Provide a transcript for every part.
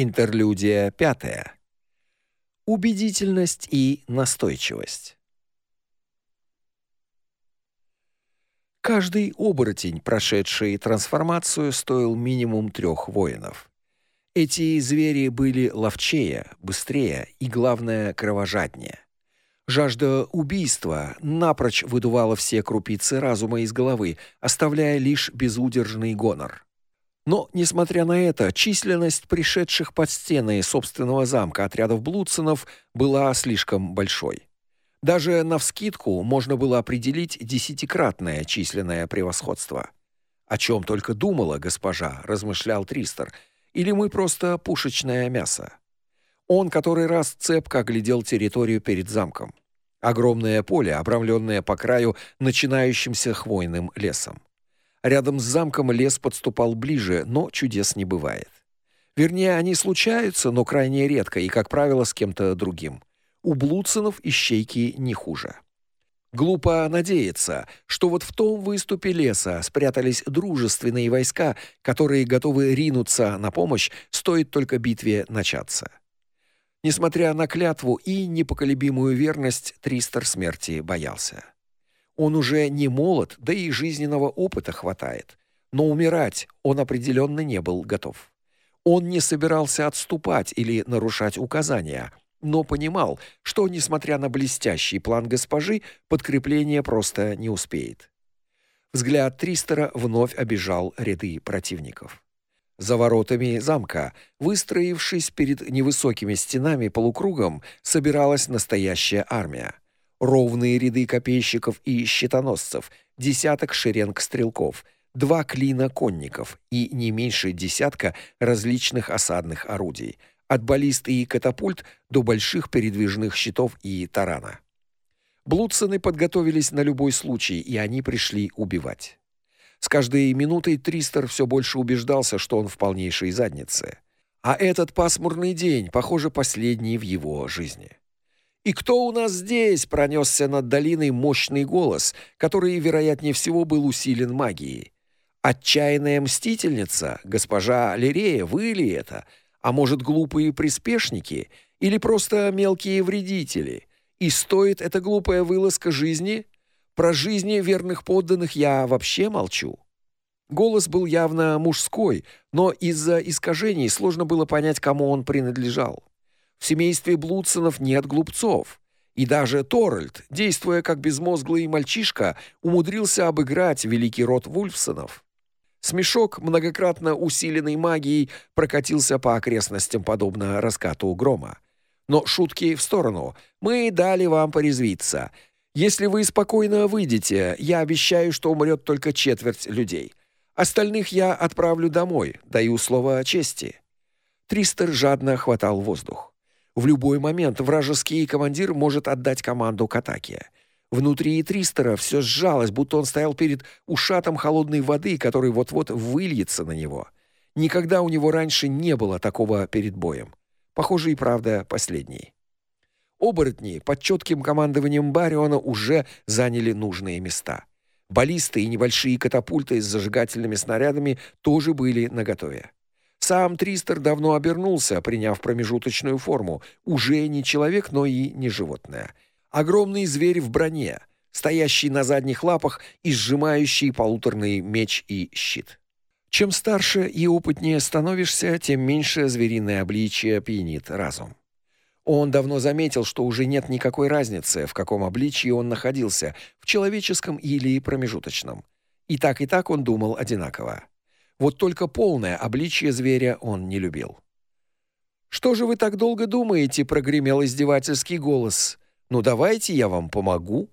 Интерлюдия пятая. Убедительность и настойчивость. Каждый оборотень, прошедший трансформацию, стоил минимум трех воинов. Эти звери были ловчее, быстрее и, главное, кровожаднее. Жажда убийства напрочь выдувала все крупицы разума из головы, оставляя лишь безудержный гонор. Но, несмотря на это, численность пришедших под стены собственного замка отрядов блудцинов была слишком большой. Даже навскидку можно было определить десятикратное численное превосходство. О чем только думала госпожа, размышлял Тристер, или мы просто пушечное мясо. Он который раз цепко оглядел территорию перед замком. Огромное поле, обрамленное по краю начинающимся хвойным лесом. Рядом с замком лес подступал ближе, но чудес не бывает. Вернее, они случаются, но крайне редко и, как правило, с кем-то другим. У блудцинов ищейки не хуже. Глупо надеяться, что вот в том выступе леса спрятались дружественные войска, которые готовы ринуться на помощь, стоит только битве начаться. Несмотря на клятву и непоколебимую верность, Тристер смерти боялся. Он уже не молод, да и жизненного опыта хватает. Но умирать он определенно не был готов. Он не собирался отступать или нарушать указания, но понимал, что несмотря на блестящий план госпожи, подкрепление просто не успеет. Взгляд Тристера вновь обежал ряды противников. За воротами замка, выстроившись перед невысокими стенами полукругом, собиралась настоящая армия ровные ряды копейщиков и щитоносцев, десяток шеренг стрелков, два клина конников и не меньше десятка различных осадных орудий, от баллист и катапульт до больших передвижных щитов и тарана. Блудсоны подготовились на любой случай, и они пришли убивать. С каждой минутой Тристер все больше убеждался, что он в полнейшей заднице. А этот пасмурный день, похоже, последний в его жизни. «И кто у нас здесь?» — пронесся над долиной мощный голос, который, вероятнее всего, был усилен магией. «Отчаянная мстительница? Госпожа Лирея, вы ли это? А может, глупые приспешники? Или просто мелкие вредители? И стоит эта глупая вылазка жизни? Про жизни верных подданных я вообще молчу». Голос был явно мужской, но из-за искажений сложно было понять, кому он принадлежал. В семействе Блудсонов нет глупцов. И даже Торальд, действуя как безмозглый мальчишка, умудрился обыграть великий род Вульфсонов. Смешок, многократно усиленный магией, прокатился по окрестностям подобно раскату грома. Но шутки в сторону. Мы дали вам порезвиться. Если вы спокойно выйдете, я обещаю, что умрет только четверть людей. Остальных я отправлю домой, даю слово чести. Тристер жадно хватал воздух. В любой момент вражеский командир может отдать команду к атаке. Внутри Тристера все сжалось, будто он стоял перед ушатом холодной воды, который вот-вот выльется на него. Никогда у него раньше не было такого перед боем. Похоже, и правда последний. Оборотни под четким командованием Бариона уже заняли нужные места. Баллисты и небольшие катапульты с зажигательными снарядами тоже были наготове. Сам Тристер давно обернулся, приняв промежуточную форму, уже не человек, но и не животное. Огромный зверь в броне, стоящий на задних лапах и сжимающий полуторный меч и щит. Чем старше и опытнее становишься, тем меньше звериное обличие пьянит разум. Он давно заметил, что уже нет никакой разницы, в каком обличии он находился, в человеческом или промежуточном. И так и так он думал одинаково. Вот только полное обличье зверя он не любил. Что же вы так долго думаете, прогремел издевательский голос. Ну давайте я вам помогу.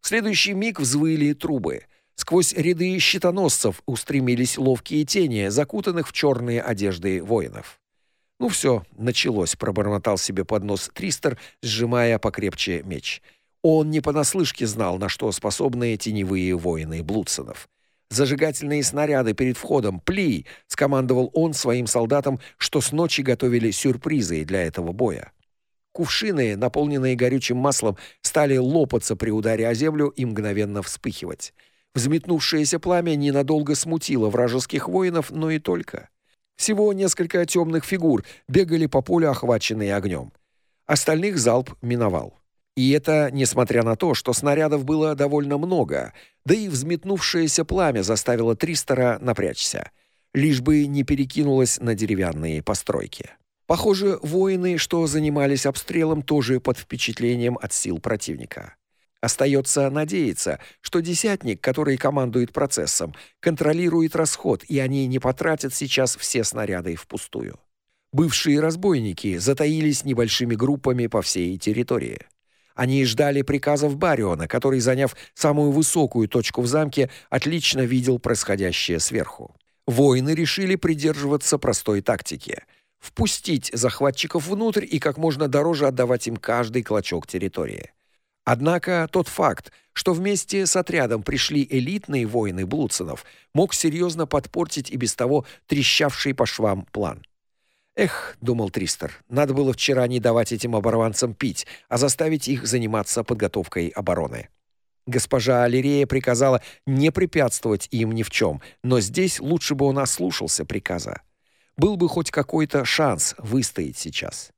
В следующий миг взвыли трубы. Сквозь ряды щитоносцев устремились ловкие тени, закутанных в черные одежды воинов. Ну все, началось, пробормотал себе под нос Тристер, сжимая покрепче меч. Он не понаслышке знал, на что способны теневые воины Блудсонов. Зажигательные снаряды перед входом, пли, скомандовал он своим солдатам, что с ночи готовили сюрпризы для этого боя. Кувшины, наполненные горючим маслом, стали лопаться при ударе о землю и мгновенно вспыхивать. Взметнувшееся пламя ненадолго смутило вражеских воинов, но и только. Всего несколько темных фигур бегали по полю, охваченные огнем. Остальных залп миновал. И это несмотря на то, что снарядов было довольно много, да и взметнувшееся пламя заставило Тристера напрячься, лишь бы не перекинулось на деревянные постройки. Похоже, воины, что занимались обстрелом, тоже под впечатлением от сил противника. Остается надеяться, что десятник, который командует процессом, контролирует расход, и они не потратят сейчас все снаряды впустую. Бывшие разбойники затаились небольшими группами по всей территории. Они ждали приказов Бариона, который, заняв самую высокую точку в замке, отлично видел происходящее сверху. Воины решили придерживаться простой тактики: впустить захватчиков внутрь и как можно дороже отдавать им каждый клочок территории. Однако тот факт, что вместе с отрядом пришли элитные воины Блудсонов, мог серьезно подпортить и без того трещавший по швам план. Эх, думал Тристер, надо было вчера не давать этим оборванцам пить, а заставить их заниматься подготовкой обороны. Госпожа Алирея приказала не препятствовать им ни в чем, но здесь лучше бы он ослушался приказа. Был бы хоть какой-то шанс выстоять сейчас.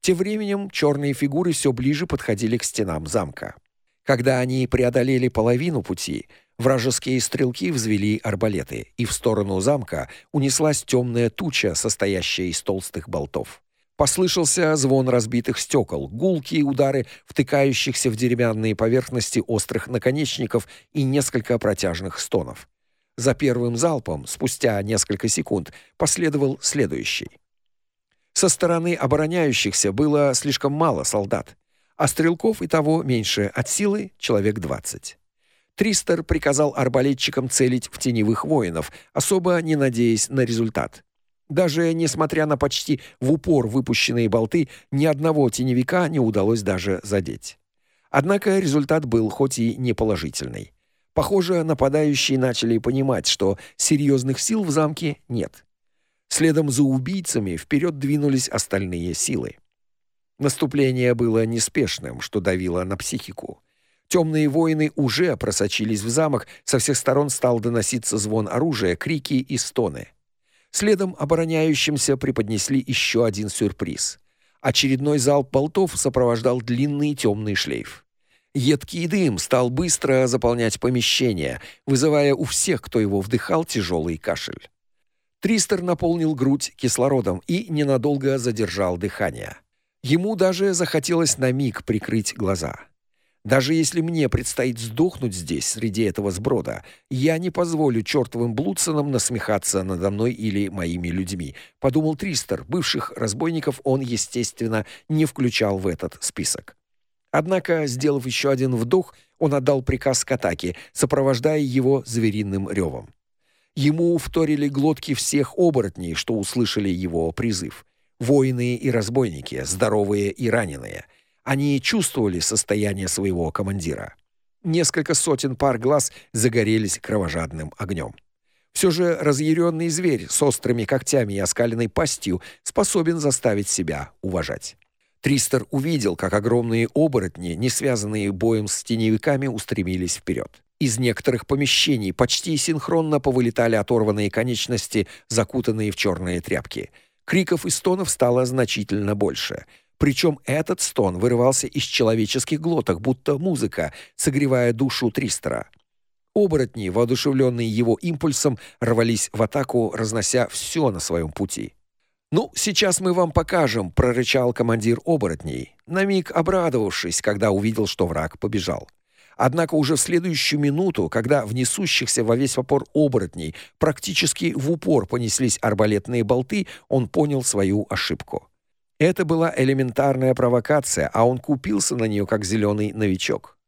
Тем временем черные фигуры все ближе подходили к стенам замка. Когда они преодолели половину пути, Вражеские стрелки взвели арбалеты, и в сторону замка унеслась темная туча, состоящая из толстых болтов. Послышался звон разбитых стекол, гулкие удары втыкающихся в деревянные поверхности острых наконечников и несколько протяжных стонов. За первым залпом, спустя несколько секунд, последовал следующий. Со стороны обороняющихся было слишком мало солдат, а стрелков и того меньше, от силы человек двадцать. Тристер приказал арбалетчикам целить в теневых воинов, особо не надеясь на результат. Даже несмотря на почти в упор выпущенные болты, ни одного теневика не удалось даже задеть. Однако результат был хоть и неположительный. Похоже, нападающие начали понимать, что серьезных сил в замке нет. Следом за убийцами вперед двинулись остальные силы. Наступление было неспешным, что давило на психику. Темные воины уже просочились в замок, со всех сторон стал доноситься звон оружия, крики и стоны. Следом обороняющимся преподнесли еще один сюрприз. Очередной залп болтов сопровождал длинный темный шлейф. Едкий дым стал быстро заполнять помещение, вызывая у всех, кто его вдыхал, тяжелый кашель. Тристер наполнил грудь кислородом и ненадолго задержал дыхание. Ему даже захотелось на миг прикрыть глаза. Даже если мне предстоит сдохнуть здесь, среди этого сброда, я не позволю чертовым блудцам насмехаться надо мной или моими людьми, подумал Тристер. Бывших разбойников он, естественно, не включал в этот список. Однако, сделав еще один вдох, он отдал приказ к атаке, сопровождая его звериным ревом. Ему вторили глотки всех оборотней, что услышали его призыв. Воины и разбойники, здоровые и раненые. Они чувствовали состояние своего командира. Несколько сотен пар глаз загорелись кровожадным огнем. Все же разъяренный зверь с острыми когтями и оскаленной пастью способен заставить себя уважать. Тристер увидел, как огромные оборотни, не связанные боем с теневиками, устремились вперед. Из некоторых помещений почти синхронно повылетали оторванные конечности, закутанные в черные тряпки. Криков и стонов стало значительно больше. Причем этот стон вырывался из человеческих глоток, будто музыка, согревая душу Тристера. Оборотни, воодушевленные его импульсом, рвались в атаку, разнося все на своем пути. «Ну, сейчас мы вам покажем», — прорычал командир оборотней, на миг обрадовавшись, когда увидел, что враг побежал. Однако уже в следующую минуту, когда в несущихся во весь опор оборотней практически в упор понеслись арбалетные болты, он понял свою ошибку. Это была элементарная провокация, а он купился на нее как зеленый новичок.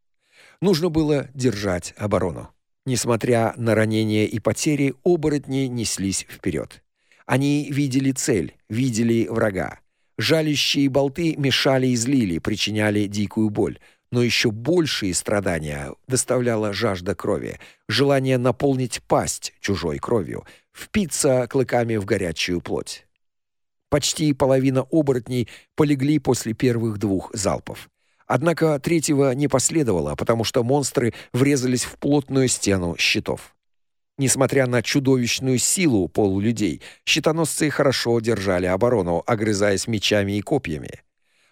Нужно было держать оборону. Несмотря на ранения и потери, оборотни неслись вперед. Они видели цель, видели врага. Жалящие болты мешали и злили, причиняли дикую боль, но еще большие страдания доставляла жажда крови, желание наполнить пасть чужой кровью, впиться клыками в горячую плоть. Почти половина оборотней полегли после первых двух залпов. Однако третьего не последовало, потому что монстры врезались в плотную стену щитов. Несмотря на чудовищную силу полулюдей, щитоносцы хорошо держали оборону, огрызаясь мечами и копьями.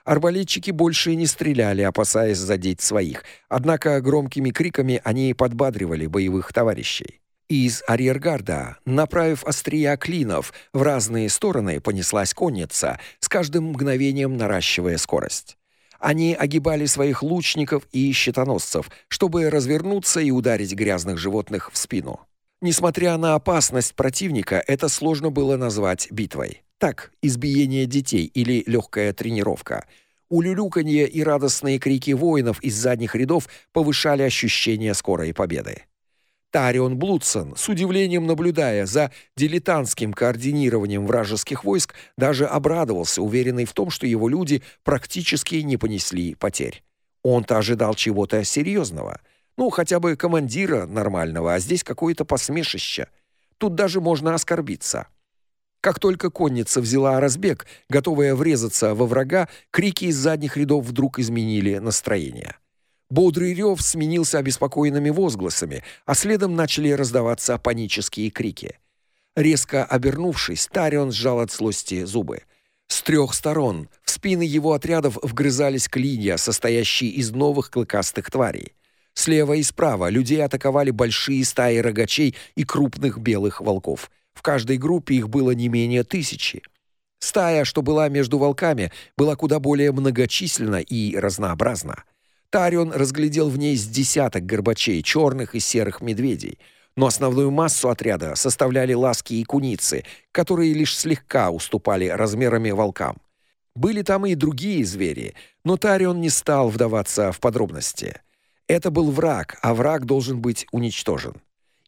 Арбалетчики больше не стреляли, опасаясь задеть своих. Однако громкими криками они подбадривали боевых товарищей. Из арьергарда, направив острия клинов в разные стороны, понеслась конница, с каждым мгновением наращивая скорость. Они огибали своих лучников и щитоносцев, чтобы развернуться и ударить грязных животных в спину. Несмотря на опасность противника, это сложно было назвать битвой. Так, избиение детей или легкая тренировка. Улюлюканье и радостные крики воинов из задних рядов повышали ощущение скорой победы. Тарион Блудсон, с удивлением наблюдая за дилетантским координированием вражеских войск, даже обрадовался, уверенный в том, что его люди практически не понесли потерь. Он-то ожидал чего-то серьезного. Ну, хотя бы командира нормального, а здесь какое-то посмешище. Тут даже можно оскорбиться. Как только конница взяла разбег, готовая врезаться во врага, крики из задних рядов вдруг изменили настроение. Бодрый рев сменился обеспокоенными возгласами, а следом начали раздаваться панические крики. Резко обернувшись, Тарион сжал от злости зубы. С трех сторон в спины его отрядов вгрызались клинья, состоящие из новых клыкастых тварей. Слева и справа людей атаковали большие стаи рогачей и крупных белых волков – в каждой группе их было не менее тысячи. Стая, что была между волками, была куда более многочисленна и разнообразна. Тарион разглядел в ней с десяток горбачей, черных и серых медведей, но основную массу отряда составляли ласки и куницы, которые лишь слегка уступали размерами волкам. Были там и другие звери, но Тарион не стал вдаваться в подробности. Это был враг, а враг должен быть уничтожен.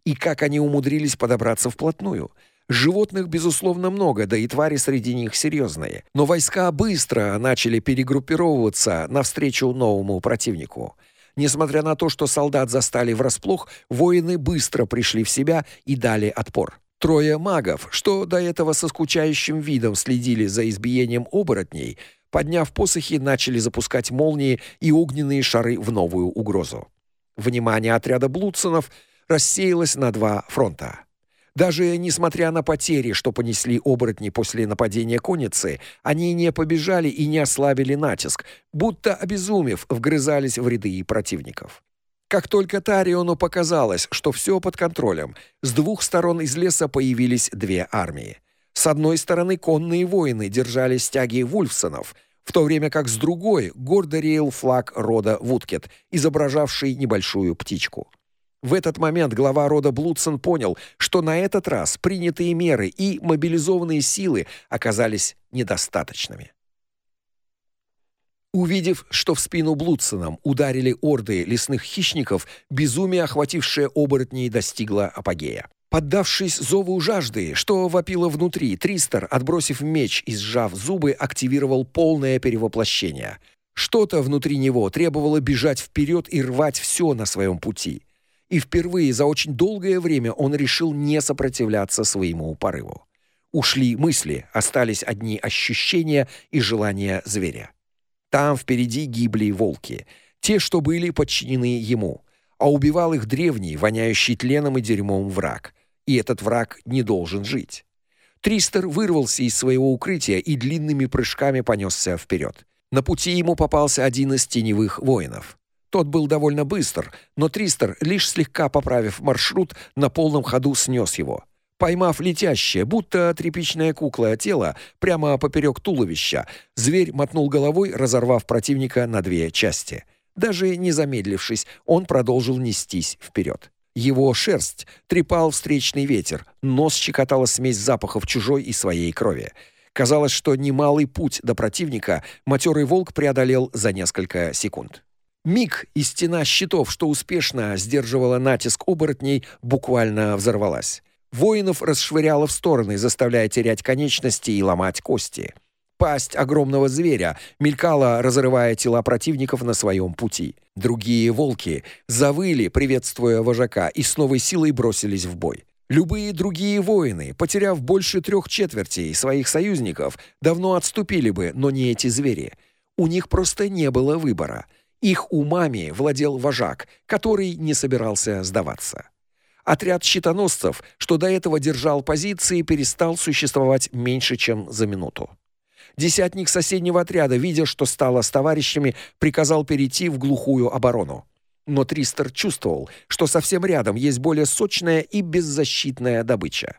И как они умудрились подобраться вплотную? Животных безусловно много, да и твари среди них серьезные. Но войска быстро начали перегруппировываться навстречу новому противнику. Несмотря на то, что солдат застали врасплох, воины быстро пришли в себя и дали отпор. Трое магов, что до этого со скучающим видом следили за избиением оборотней, подняв посохи, начали запускать молнии и огненные шары в новую угрозу. Внимание отряда блудсонов рассеялась на два фронта. Даже несмотря на потери, что понесли оборотни после нападения конницы, они не побежали и не ослабили натиск, будто обезумев, вгрызались в ряды противников. Как только Тариону показалось, что все под контролем, с двух сторон из леса появились две армии. С одной стороны конные воины держали стяги вульфсонов, в то время как с другой гордо реял флаг рода Вудкет, изображавший небольшую птичку. В этот момент глава рода Блудсон понял, что на этот раз принятые меры и мобилизованные силы оказались недостаточными. Увидев, что в спину Блудсонам ударили орды лесных хищников, безумие, охватившее оборотней, достигло апогея. Поддавшись зову жажды, что вопило внутри, Тристер, отбросив меч и сжав зубы, активировал полное перевоплощение. Что-то внутри него требовало бежать вперед и рвать все на своем пути и впервые за очень долгое время он решил не сопротивляться своему порыву. Ушли мысли, остались одни ощущения и желания зверя. Там впереди гибли волки, те, что были подчинены ему, а убивал их древний, воняющий тленом и дерьмом враг. И этот враг не должен жить. Тристер вырвался из своего укрытия и длинными прыжками понесся вперед. На пути ему попался один из теневых воинов. Тот был довольно быстр, но Тристер, лишь слегка поправив маршрут, на полном ходу снес его. Поймав летящее, будто тряпичная кукла тело прямо поперек туловища, зверь мотнул головой, разорвав противника на две части. Даже не замедлившись, он продолжил нестись вперед. Его шерсть трепал встречный ветер, нос щекотала смесь запахов чужой и своей крови. Казалось, что немалый путь до противника матерый волк преодолел за несколько секунд. Миг и стена щитов, что успешно сдерживала натиск оборотней, буквально взорвалась. Воинов расшвыряло в стороны, заставляя терять конечности и ломать кости. Пасть огромного зверя мелькала, разрывая тела противников на своем пути. Другие волки завыли, приветствуя вожака, и с новой силой бросились в бой. Любые другие воины, потеряв больше трех четвертей своих союзников, давно отступили бы, но не эти звери. У них просто не было выбора. Их умами владел вожак, который не собирался сдаваться. Отряд щитоносцев, что до этого держал позиции, перестал существовать меньше, чем за минуту. Десятник соседнего отряда, видя, что стало с товарищами, приказал перейти в глухую оборону. Но Тристер чувствовал, что совсем рядом есть более сочная и беззащитная добыча.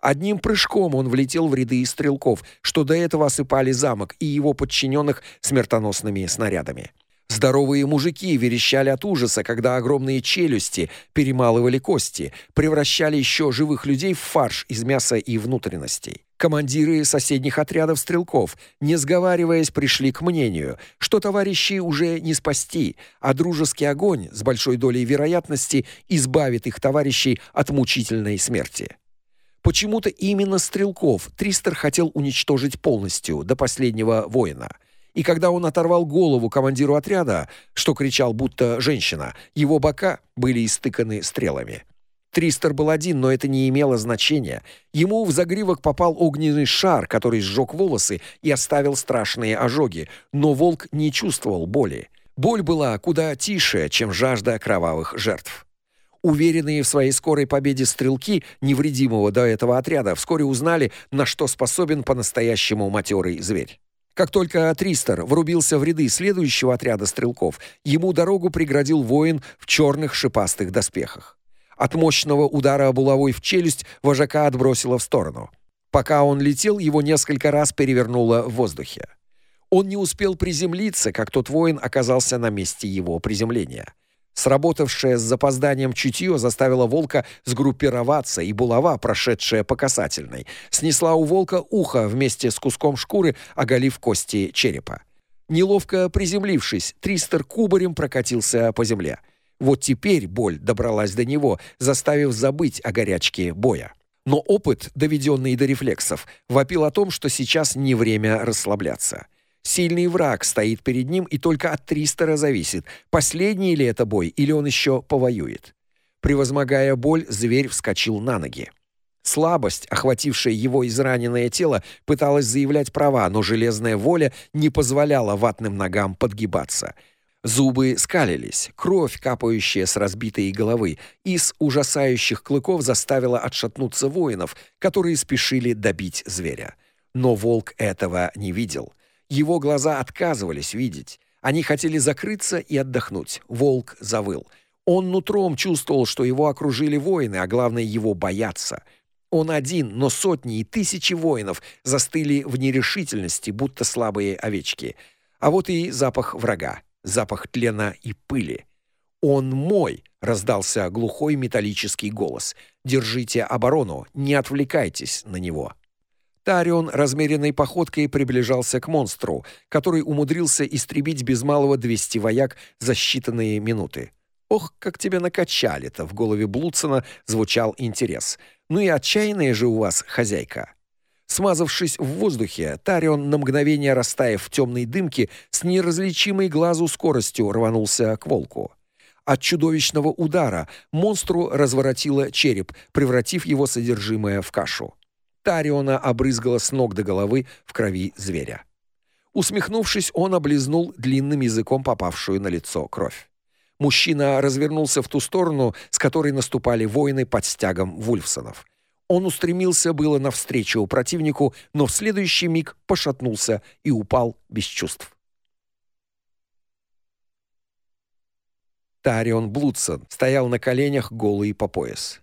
Одним прыжком он влетел в ряды стрелков, что до этого осыпали замок и его подчиненных смертоносными снарядами. Здоровые мужики верещали от ужаса, когда огромные челюсти перемалывали кости, превращали еще живых людей в фарш из мяса и внутренностей. Командиры соседних отрядов стрелков, не сговариваясь, пришли к мнению, что товарищи уже не спасти, а дружеский огонь с большой долей вероятности избавит их товарищей от мучительной смерти. Почему-то именно стрелков Тристер хотел уничтожить полностью, до последнего воина. И когда он оторвал голову командиру отряда, что кричал будто женщина, его бока были истыканы стрелами. Тристер был один, но это не имело значения. Ему в загривок попал огненный шар, который сжег волосы и оставил страшные ожоги, но волк не чувствовал боли. Боль была куда тише, чем жажда кровавых жертв. Уверенные в своей скорой победе стрелки невредимого до этого отряда вскоре узнали, на что способен по-настоящему матерый зверь. Как только Тристер врубился в ряды следующего отряда стрелков, ему дорогу преградил воин в черных шипастых доспехах. От мощного удара булавой в челюсть вожака отбросило в сторону. Пока он летел, его несколько раз перевернуло в воздухе. Он не успел приземлиться, как тот воин оказался на месте его приземления. Сработавшее с запозданием чутье заставило волка сгруппироваться, и булава, прошедшая по касательной, снесла у волка ухо вместе с куском шкуры, оголив кости черепа. Неловко приземлившись, Тристер кубарем прокатился по земле. Вот теперь боль добралась до него, заставив забыть о горячке боя. Но опыт, доведенный до рефлексов, вопил о том, что сейчас не время расслабляться. Сильный враг стоит перед ним, и только от Тристера зависит, последний ли это бой или он еще повоюет. Превозмогая боль, зверь вскочил на ноги. Слабость, охватившая его израненное тело, пыталась заявлять права, но железная воля не позволяла ватным ногам подгибаться. Зубы скалились, кровь, капающая с разбитой головы, из ужасающих клыков заставила отшатнуться воинов, которые спешили добить зверя. Но волк этого не видел. Его глаза отказывались видеть. Они хотели закрыться и отдохнуть. Волк завыл. Он нутром чувствовал, что его окружили воины, а главное его боятся. Он один, но сотни и тысячи воинов застыли в нерешительности, будто слабые овечки. А вот и запах врага, запах тлена и пыли. Он мой, раздался глухой металлический голос. Держите оборону, не отвлекайтесь на него. Тарион размеренной походкой приближался к монстру, который умудрился истребить без малого 200 вояк за считанные минуты. Ох, как тебя накачали-то, в голове Блудсона звучал интерес. Ну и отчаянная же у вас хозяйка. Смазавшись в воздухе, Тарион на мгновение растаяв в темной дымке, с неразличимой глазу скоростью рванулся к волку. От чудовищного удара монстру разворотило череп, превратив его содержимое в кашу. Тариона обрызгала с ног до головы в крови зверя. Усмехнувшись, он облизнул длинным языком попавшую на лицо кровь. Мужчина развернулся в ту сторону, с которой наступали воины под стягом вульфсонов. Он устремился было навстречу противнику, но в следующий миг пошатнулся и упал без чувств. Тарион Блудсон стоял на коленях голый по пояс.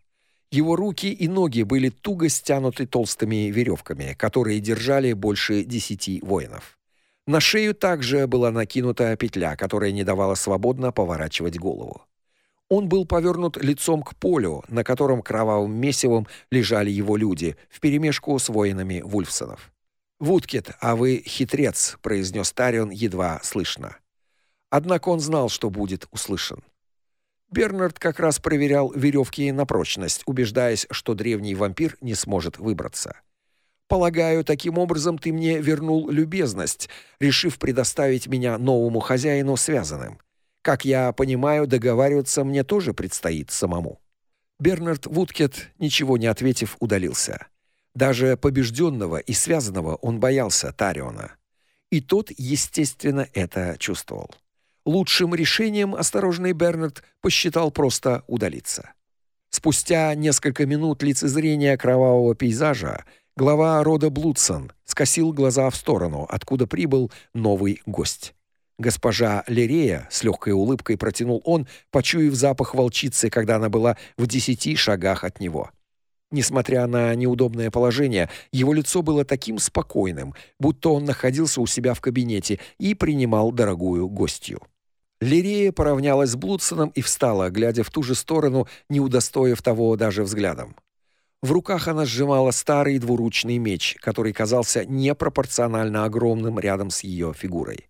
Его руки и ноги были туго стянуты толстыми веревками, которые держали больше десяти воинов. На шею также была накинута петля, которая не давала свободно поворачивать голову. Он был повернут лицом к полю, на котором кровавым месивом лежали его люди, вперемешку с воинами вульфсонов. "Вудкет, а вы хитрец", произнес Тарион едва слышно. Однако он знал, что будет услышан. Бернард как раз проверял веревки на прочность, убеждаясь, что древний вампир не сможет выбраться. Полагаю, таким образом ты мне вернул любезность, решив предоставить меня новому хозяину связанным. Как я понимаю, договариваться мне тоже предстоит самому. Бернард Вудкет, ничего не ответив, удалился. Даже побежденного и связанного он боялся Тариона. И тот, естественно, это чувствовал. Лучшим решением осторожный Бернард посчитал просто удалиться. Спустя несколько минут лицезрения кровавого пейзажа глава рода Блудсон скосил глаза в сторону, откуда прибыл новый гость. Госпожа Лерея с легкой улыбкой протянул он, почуяв запах волчицы, когда она была в десяти шагах от него. Несмотря на неудобное положение, его лицо было таким спокойным, будто он находился у себя в кабинете и принимал дорогую гостью. Лирея поравнялась с Блудсоном и встала, глядя в ту же сторону, не удостоив того даже взглядом. В руках она сжимала старый двуручный меч, который казался непропорционально огромным рядом с ее фигурой.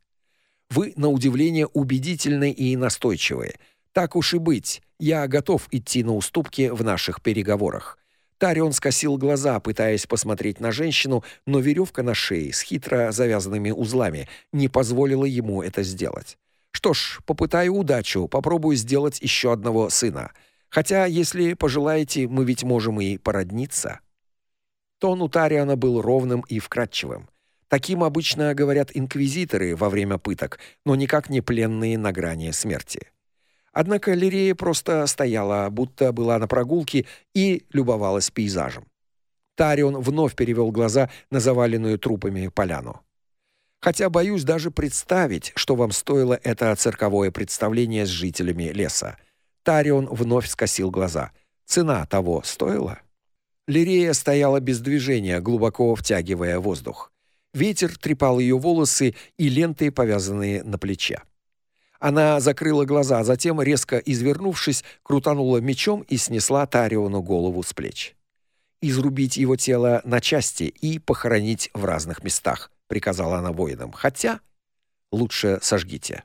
Вы, на удивление, убедительны и настойчивы. Так уж и быть, я готов идти на уступки в наших переговорах. Тарион скосил глаза, пытаясь посмотреть на женщину, но веревка на шее с хитро завязанными узлами не позволила ему это сделать. Что ж, попытаю удачу, попробую сделать еще одного сына. Хотя, если пожелаете, мы ведь можем и породниться. Тон у Тариана был ровным и вкрадчивым. Таким обычно говорят инквизиторы во время пыток, но никак не пленные на грани смерти. Однако Лирея просто стояла, будто была на прогулке и любовалась пейзажем. Тарион вновь перевел глаза на заваленную трупами поляну. Хотя боюсь даже представить, что вам стоило это цирковое представление с жителями леса. Тарион вновь скосил глаза. Цена того стоила? Лирея стояла без движения, глубоко втягивая воздух. Ветер трепал ее волосы и ленты, повязанные на плече. Она закрыла глаза, затем резко извернувшись, крутанула мечом и снесла Тариону голову с плеч. Изрубить его тело на части и похоронить в разных местах приказала она воинам. Хотя лучше сожгите.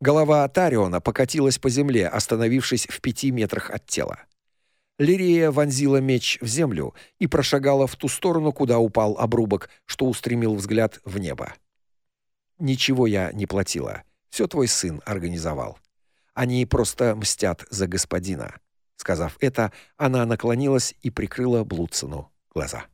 Голова Тариона покатилась по земле, остановившись в пяти метрах от тела. Лирия вонзила меч в землю и прошагала в ту сторону, куда упал обрубок, что устремил взгляд в небо. Ничего я не платила. Все твой сын организовал. Они просто мстят за господина. Сказав это, она наклонилась и прикрыла Блудсону глаза.